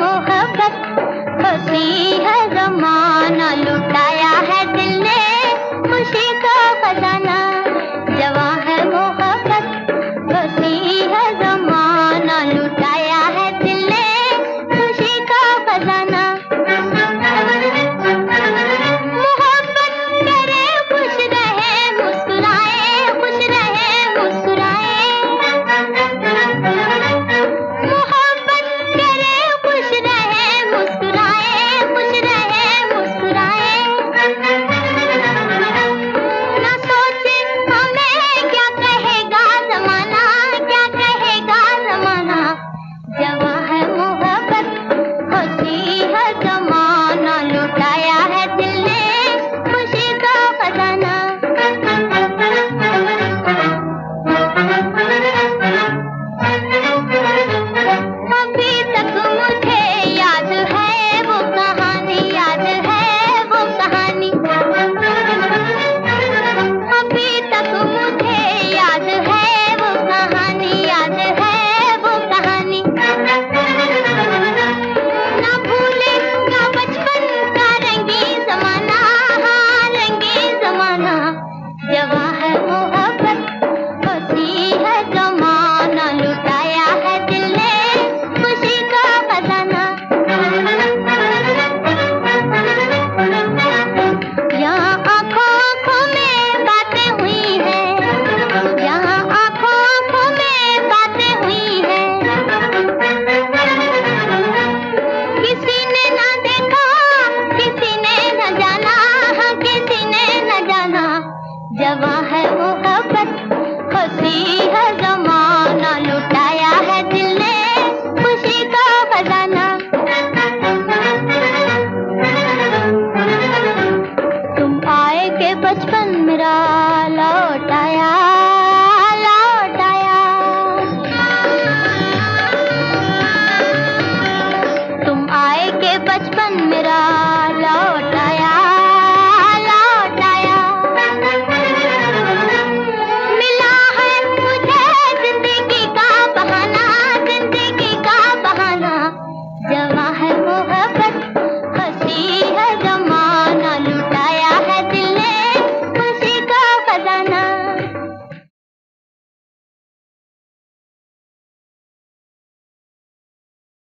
मोहब्बत हसी है जमाना लुटा जवा है वो